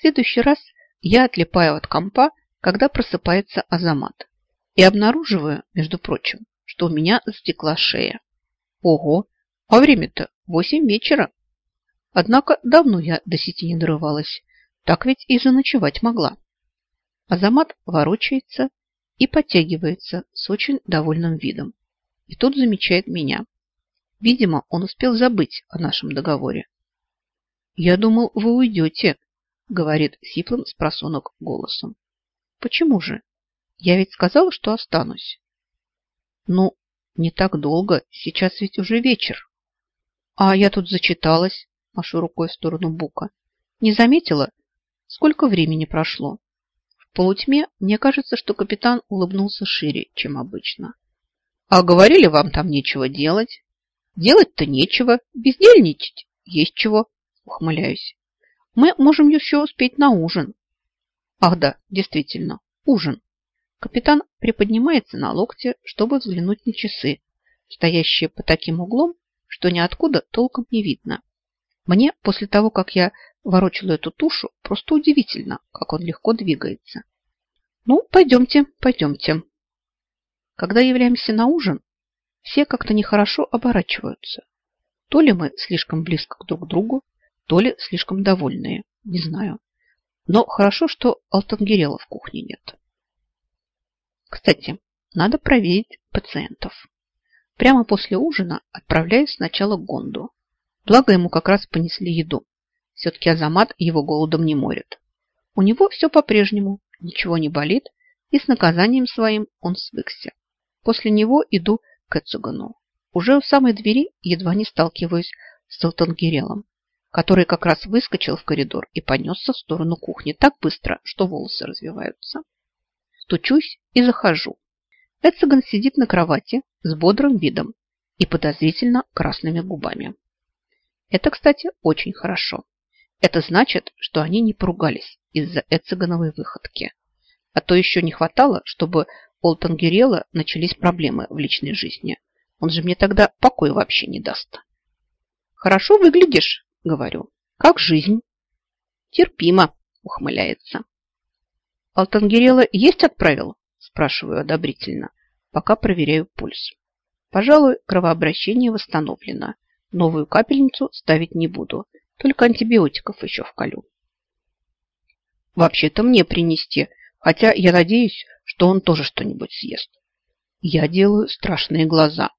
следующий раз я отлипаю от компа, когда просыпается Азамат. И обнаруживаю, между прочим, что у меня затекла шея. Ого, а время-то восемь вечера. Однако давно я до сети не дорывалась. Так ведь и заночевать могла. Азамат ворочается и подтягивается с очень довольным видом. И тут замечает меня. Видимо, он успел забыть о нашем договоре. «Я думал, вы уйдете», — говорит сиплым с просонок голосом. «Почему же? Я ведь сказала, что останусь». «Ну, не так долго, сейчас ведь уже вечер». «А я тут зачиталась», — машу рукой в сторону Бука. «Не заметила, сколько времени прошло?» В полутьме мне кажется, что капитан улыбнулся шире, чем обычно. «А говорили, вам там нечего делать?» «Делать-то нечего, бездельничать есть чего», — ухмыляюсь. «Мы можем еще успеть на ужин». «Ах да, действительно, ужин». Капитан приподнимается на локте, чтобы взглянуть на часы, стоящие по таким углом, что ниоткуда толком не видно. Мне после того, как я ворочала эту тушу, просто удивительно, как он легко двигается. Ну, пойдемте, пойдемте. Когда являемся на ужин, все как-то нехорошо оборачиваются. То ли мы слишком близко друг к другу, то ли слишком довольные, не знаю. Но хорошо, что Алтангерела в кухне нет. Кстати, надо проверить пациентов. Прямо после ужина отправляюсь сначала к Гонду. Благо ему как раз понесли еду. Все-таки Азамат его голодом не морит. У него все по-прежнему, ничего не болит, и с наказанием своим он свыкся. После него иду к Эцугану. Уже у самой двери едва не сталкиваюсь с Салтангирелом, который как раз выскочил в коридор и понесся в сторону кухни так быстро, что волосы развиваются. Стучусь и захожу. Эциган сидит на кровати с бодрым видом и подозрительно красными губами. Это, кстати, очень хорошо. Это значит, что они не поругались из-за Эцигановой выходки. А то еще не хватало, чтобы у Олтангерела начались проблемы в личной жизни. Он же мне тогда покоя вообще не даст. «Хорошо выглядишь», — говорю. «Как жизнь?» «Терпимо», — ухмыляется. «Алтангерела есть отправил?» Спрашиваю одобрительно, пока проверяю пульс. Пожалуй, кровообращение восстановлено. Новую капельницу ставить не буду, только антибиотиков еще вколю. Вообще-то мне принести, хотя я надеюсь, что он тоже что-нибудь съест. Я делаю страшные глаза.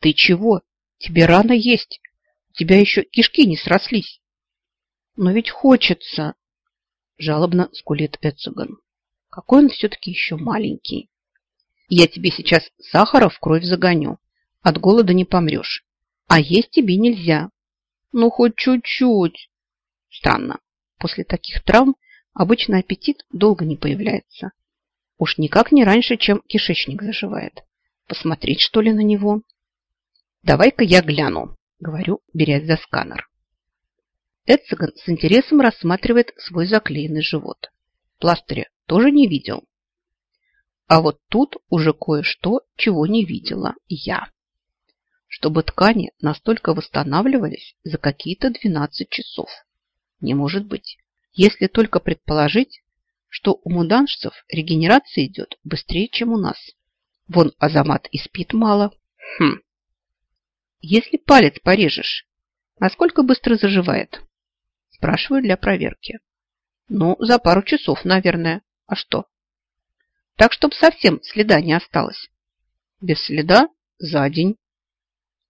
Ты чего? Тебе рано есть. Тебя еще кишки не срослись. Но ведь хочется, жалобно скулит Эцуган. Какой он все-таки еще маленький. Я тебе сейчас сахара в кровь загоню. От голода не помрешь. А есть тебе нельзя. Ну, хоть чуть-чуть. Странно. После таких травм обычно аппетит долго не появляется. Уж никак не раньше, чем кишечник заживает. Посмотреть, что ли, на него? Давай-ка я гляну, говорю, берясь за сканер. Эциган с интересом рассматривает свой заклеенный живот. Пластыря тоже не видел. А вот тут уже кое-что, чего не видела я. Чтобы ткани настолько восстанавливались за какие-то 12 часов. Не может быть. Если только предположить, что у муданшцев регенерация идет быстрее, чем у нас. Вон Азамат и спит мало. Хм. Если палец порежешь, насколько быстро заживает? Спрашиваю для проверки. Ну, за пару часов, наверное. А что? Так, чтобы совсем следа не осталось. Без следа за день.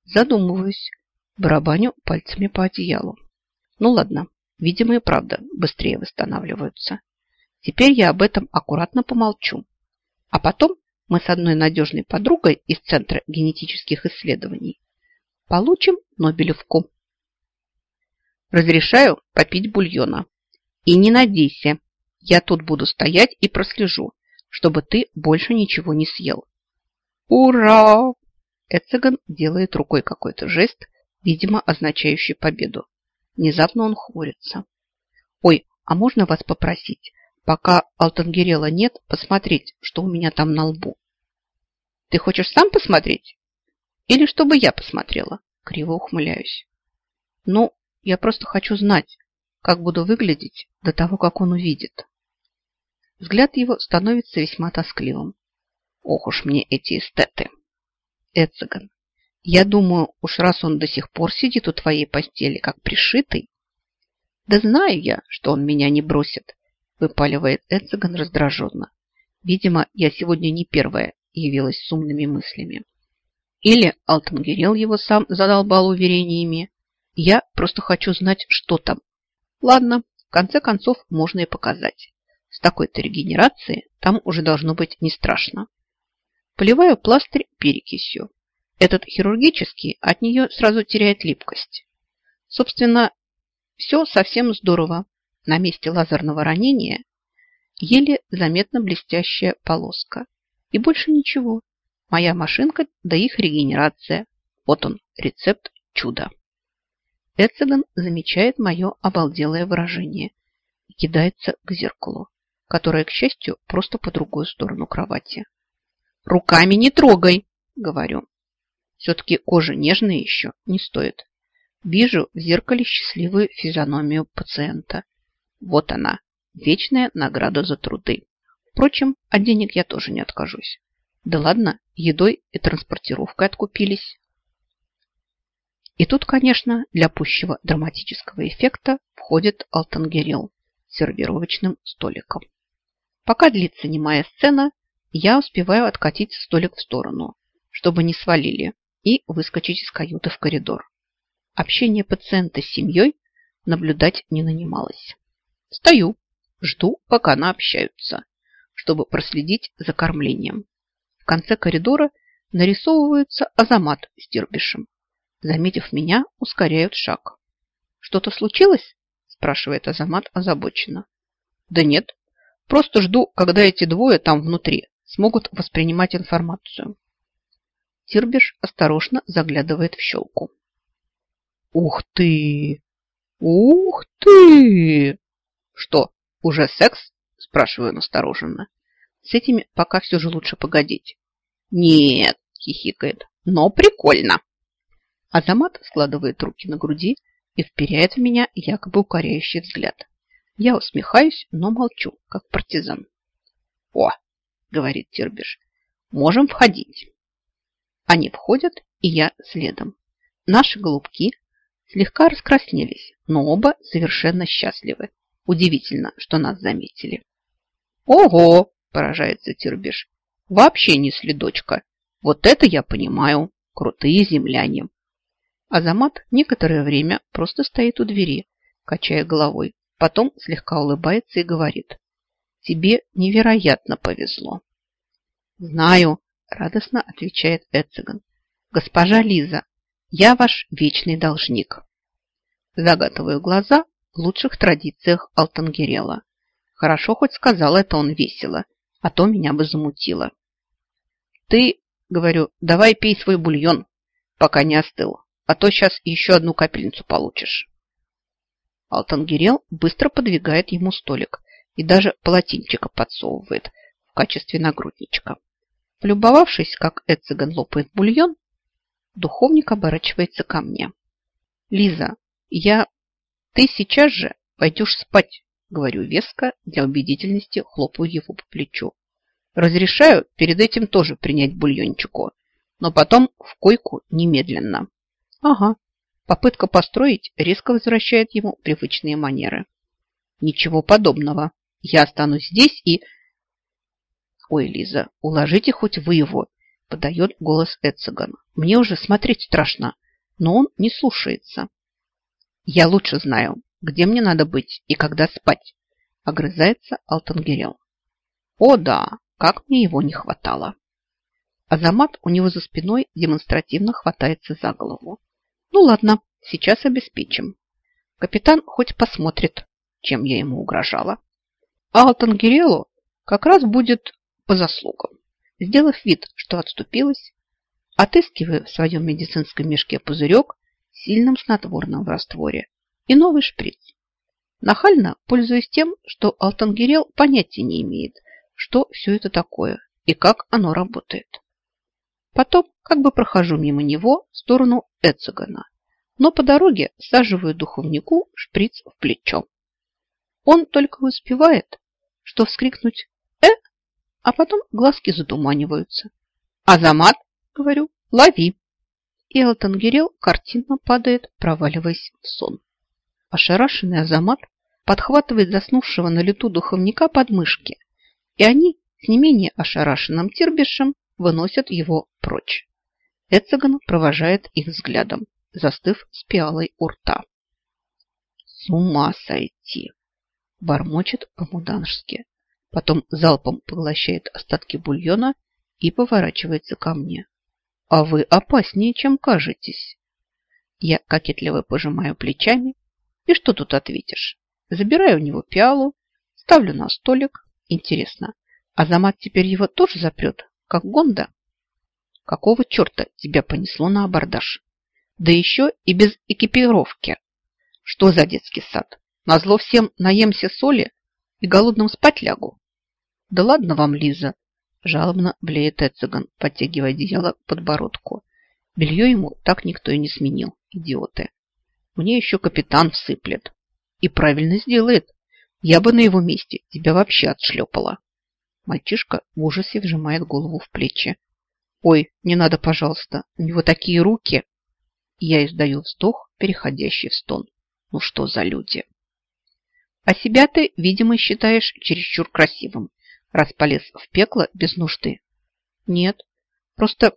Задумываюсь, барабаню пальцами по одеялу. Ну ладно, видимо и правда быстрее восстанавливаются. Теперь я об этом аккуратно помолчу. А потом мы с одной надежной подругой из Центра генетических исследований получим Нобелевку. Разрешаю попить бульона. И не надейся, я тут буду стоять и прослежу, чтобы ты больше ничего не съел. Ура! Эцеган делает рукой какой-то жест, видимо, означающий победу. Внезапно он хмурится. Ой, а можно вас попросить, пока Алтангерела нет, посмотреть, что у меня там на лбу? Ты хочешь сам посмотреть? Или чтобы я посмотрела? Криво ухмыляюсь. Ну, я просто хочу знать, как буду выглядеть до того, как он увидит. Взгляд его становится весьма тоскливым. Ох уж мне эти эстеты. Эцеган, я думаю, уж раз он до сих пор сидит у твоей постели, как пришитый. Да знаю я, что он меня не бросит, выпаливает Эцеган раздраженно. Видимо, я сегодня не первая явилась с умными мыслями. Или Алтангерел его сам задолбал уверениями. Я просто хочу знать, что там. Ладно, в конце концов, можно и показать. С такой-то регенерацией там уже должно быть не страшно. Поливаю пластырь перекисью. Этот хирургический от нее сразу теряет липкость. Собственно, все совсем здорово. На месте лазерного ранения еле заметно блестящая полоска. И больше ничего. Моя машинка да их регенерация. Вот он, рецепт чуда. Эцеган замечает мое обалделое выражение и кидается к зеркалу, которое, к счастью, просто по другую сторону кровати. «Руками не трогай!» – говорю. Все-таки кожа нежная еще, не стоит. Вижу в зеркале счастливую физиономию пациента. Вот она, вечная награда за труды. Впрочем, от денег я тоже не откажусь. Да ладно, едой и транспортировкой откупились. И тут, конечно, для пущего драматического эффекта входит Алтангерил с сервировочным столиком. Пока длится немая сцена, я успеваю откатить столик в сторону, чтобы не свалили, и выскочить из каюты в коридор. Общение пациента с семьей наблюдать не нанималось. Стою, жду, пока наобщаются, чтобы проследить за кормлением. В конце коридора нарисовывается Азамат с Дербишем. Заметив меня, ускоряют шаг. «Что-то случилось?» – спрашивает Азамат озабоченно. «Да нет, просто жду, когда эти двое там внутри смогут воспринимать информацию». Тирбиш осторожно заглядывает в щелку. «Ух ты! Ух ты!» «Что, уже секс?» – спрашиваю настороженно. «С этими пока все же лучше погодить». «Нет», – хихикает, – «но прикольно». Азамат складывает руки на груди и вперяет в меня якобы укоряющий взгляд. Я усмехаюсь, но молчу, как партизан. «О!» – говорит Тирбиш. «Можем входить». Они входят, и я следом. Наши голубки слегка раскраснелись, но оба совершенно счастливы. Удивительно, что нас заметили. «Ого!» – поражается Тирбиш. «Вообще не следочка. Вот это я понимаю. Крутые земляне. Азамат некоторое время просто стоит у двери, качая головой. Потом слегка улыбается и говорит. Тебе невероятно повезло. Знаю, радостно отвечает Эциган. Госпожа Лиза, я ваш вечный должник. Загатываю глаза в лучших традициях Алтангерела. Хорошо хоть сказал это он весело, а то меня бы замутило. Ты, говорю, давай пей свой бульон, пока не остыл а то сейчас еще одну капельницу получишь. Алтангирел быстро подвигает ему столик и даже полотенчика подсовывает в качестве нагрудничка. Полюбовавшись, как Эциган лопает бульон, духовник оборачивается ко мне. «Лиза, я... Ты сейчас же пойдешь спать», говорю веско, для убедительности хлопаю его по плечу. «Разрешаю перед этим тоже принять бульончику, но потом в койку немедленно». Ага. Попытка построить резко возвращает ему привычные манеры. Ничего подобного. Я останусь здесь и... Ой, Лиза, уложите хоть вы его, подает голос Эциган. Мне уже смотреть страшно, но он не слушается. Я лучше знаю, где мне надо быть и когда спать, огрызается Алтангерел. О да, как мне его не хватало. Азамат у него за спиной демонстративно хватается за голову. Ну ладно, сейчас обеспечим. Капитан хоть посмотрит, чем я ему угрожала. А Алтангерелу как раз будет по заслугам. Сделав вид, что отступилась, отыскивая в своем медицинском мешке пузырек сильным снотворным в растворе и новый шприц. Нахально пользуясь тем, что Алтангерел понятия не имеет, что все это такое и как оно работает. Потом как бы прохожу мимо него в сторону Эцегана, но по дороге саживаю духовнику шприц в плечо. Он только успевает, что вскрикнуть «э», а потом глазки затуманиваются. «Азамат!» — говорю, «лови!» И Элтон Гирел картинно падает, проваливаясь в сон. Ошарашенный Азамат подхватывает заснувшего на лету духовника под мышки, и они с не менее ошарашенным Тирбишем выносят его прочь. Эцеган провожает их взглядом, застыв с пиалой у рта. «С ума сойти!» – бормочет по-муданжски. Потом залпом поглощает остатки бульона и поворачивается ко мне. «А вы опаснее, чем кажетесь!» Я кокетливо пожимаю плечами. И что тут ответишь? Забираю у него пиалу, ставлю на столик. Интересно, Азамат теперь его тоже запрет, как Гонда? Какого черта тебя понесло на абордаж? Да еще и без экипировки. Что за детский сад? Назло всем наемся соли и голодным спать лягу. Да ладно вам, Лиза, жалобно блеет Эциган, подтягивая одеяло к подбородку. Белье ему так никто и не сменил, идиоты. Мне еще капитан всыплет. И правильно сделает. Я бы на его месте тебя вообще отшлепала. Мальчишка в ужасе вжимает голову в плечи. Ой, не надо, пожалуйста, у него такие руки. Я издаю вздох, переходящий в стон. Ну что за люди? А себя ты, видимо, считаешь чересчур красивым, раз полез в пекло без нужды. Нет, просто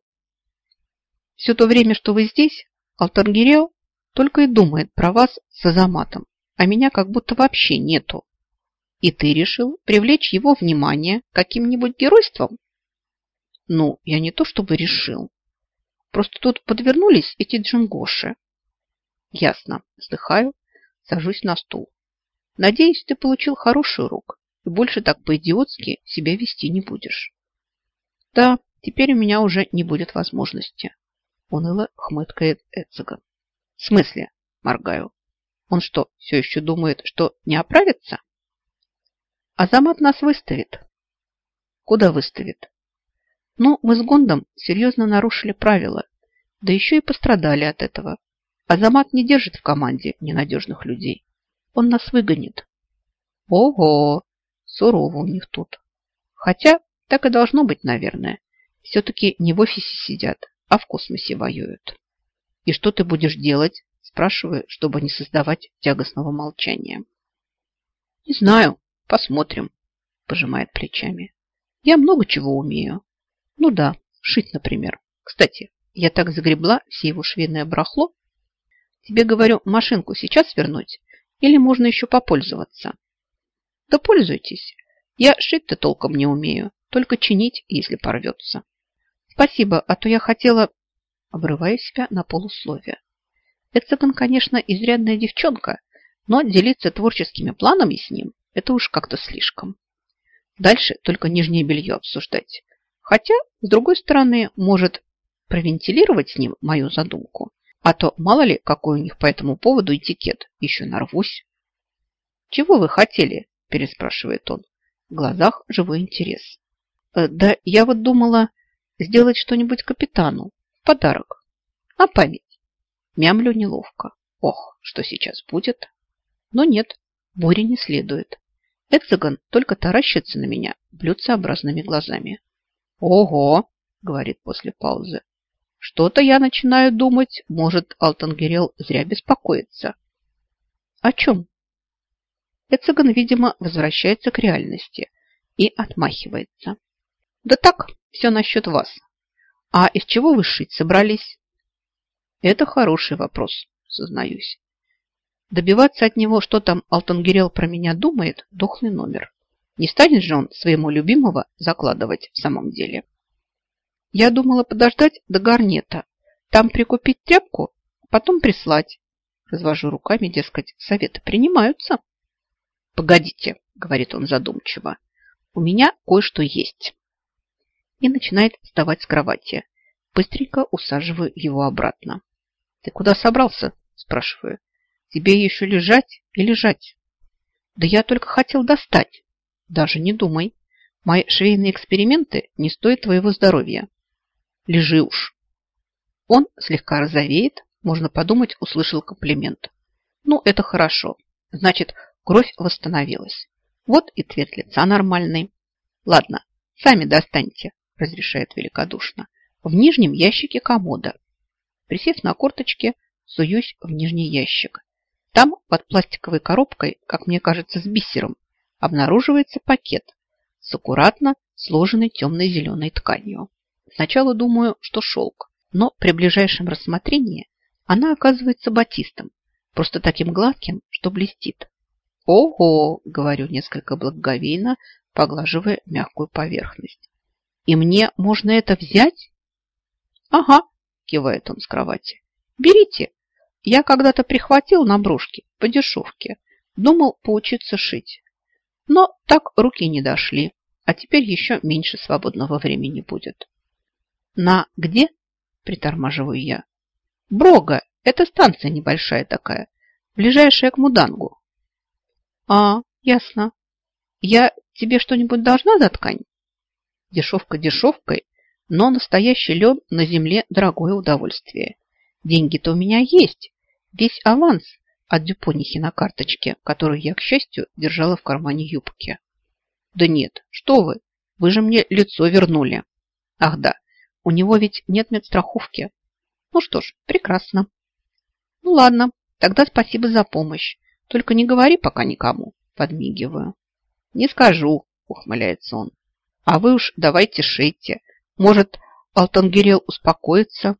все то время, что вы здесь, Алтангирел только и думает про вас с Азаматом, а меня как будто вообще нету. И ты решил привлечь его внимание каким-нибудь геройством? Ну, я не то чтобы решил. Просто тут подвернулись эти джингоши. Ясно. Вздыхаю, сажусь на стул. Надеюсь, ты получил хороший урок и больше так по-идиотски себя вести не будешь. Да, теперь у меня уже не будет возможности. Уныло хмыткает Эцеган. В смысле? Моргаю. Он что, все еще думает, что не оправится? Азамат нас выставит. Куда выставит? Но мы с Гондом серьезно нарушили правила, да еще и пострадали от этого. Азамат не держит в команде ненадежных людей. Он нас выгонит. Ого, сурово у них тут. Хотя так и должно быть, наверное. Все-таки не в офисе сидят, а в космосе воюют. И что ты будешь делать? Спрашиваю, чтобы не создавать тягостного молчания. Не знаю, посмотрим, пожимает плечами. Я много чего умею, ну да, шить, например. Кстати, я так загребла все его швейное барахло. Тебе, говорю, машинку сейчас вернуть или можно еще попользоваться? Да пользуйтесь. Я шить-то толком не умею, только чинить, если порвется. Спасибо, а то я хотела... Обрываю себя на полусловие. Эцеган, конечно, изрядная девчонка, но делиться творческими планами с ним – это уж как-то слишком. Дальше только нижнее белье обсуждать. Хотя, с другой стороны, может провентилировать с ним мою задумку. А то мало ли, какой у них по этому поводу этикет. Еще нарвусь. «Чего вы хотели?» – переспрашивает он. В глазах живой интерес. «Э, «Да я вот думала сделать что-нибудь капитану. Подарок. На память». Мямлю неловко. Ох, что сейчас будет? Но нет, бури не следует. Эцеган только таращится на меня блюдцеобразными глазами. «Ого!» – говорит после паузы. «Что-то я начинаю думать, может, Алтангерел зря беспокоится». «О чем?» Эцеган, видимо, возвращается к реальности и отмахивается. «Да так, все насчет вас. А из чего вы шить собрались?» «Это хороший вопрос, сознаюсь. Добиваться от него, что там Алтангерел про меня думает, дохлый номер. Не станет же он своему любимого закладывать в самом деле. Я думала подождать до гарнета, там прикупить тряпку, потом прислать. Развожу руками, дескать, советы принимаются. Погодите, говорит он задумчиво, у меня кое-что есть. И начинает вставать с кровати. Быстренько усаживаю его обратно. Ты куда собрался? Спрашиваю. Тебе еще лежать и лежать? Да я только хотел достать. Даже не думай. Мои швейные эксперименты не стоят твоего здоровья. Лежи уж. Он слегка розовеет, можно подумать, услышал комплимент. Ну, это хорошо. Значит, Кровь восстановилась. Вот и цвет лица нормальный. Ладно, сами достаньте, разрешает великодушно. В нижнем ящике комода. Присев на корточки, суюсь в нижний ящик. Там, под пластиковой коробкой, как мне кажется, с бисером, обнаруживается пакет с аккуратно сложенной темной зеленой тканью. Сначала думаю, что шелк, но при ближайшем рассмотрении она оказывается батистом, просто таким гладким, что блестит. «Ого!» – говорю несколько благоговейно, поглаживая мягкую поверхность. «И мне можно это взять?» «Ага», – кивает он с кровати. «Берите. Я когда-то прихватил на брошке по дешевке. Думал поучиться шить. Но так руки не дошли, а теперь еще меньше свободного времени будет». «На где?» – притормаживаю я. «Брога. Это станция небольшая такая, ближайшая к Мудангу». «А, ясно. Я тебе что-нибудь должна за ткань?» Дешевка дешевкой, но настоящий лен на земле дорогое удовольствие. Деньги-то у меня есть. Весь аванс от Дюпонихи на карточке, которую я, к счастью, держала в кармане юбки. Да нет, что вы, вы же мне лицо вернули. Ах да, у него ведь нет медстраховки. Ну что ж, прекрасно. Ну ладно, тогда спасибо за помощь. Только не говори пока никому, подмигиваю. Не скажу, ухмыляется он. А вы уж давайте шейте. Может, Алтангирел успокоится,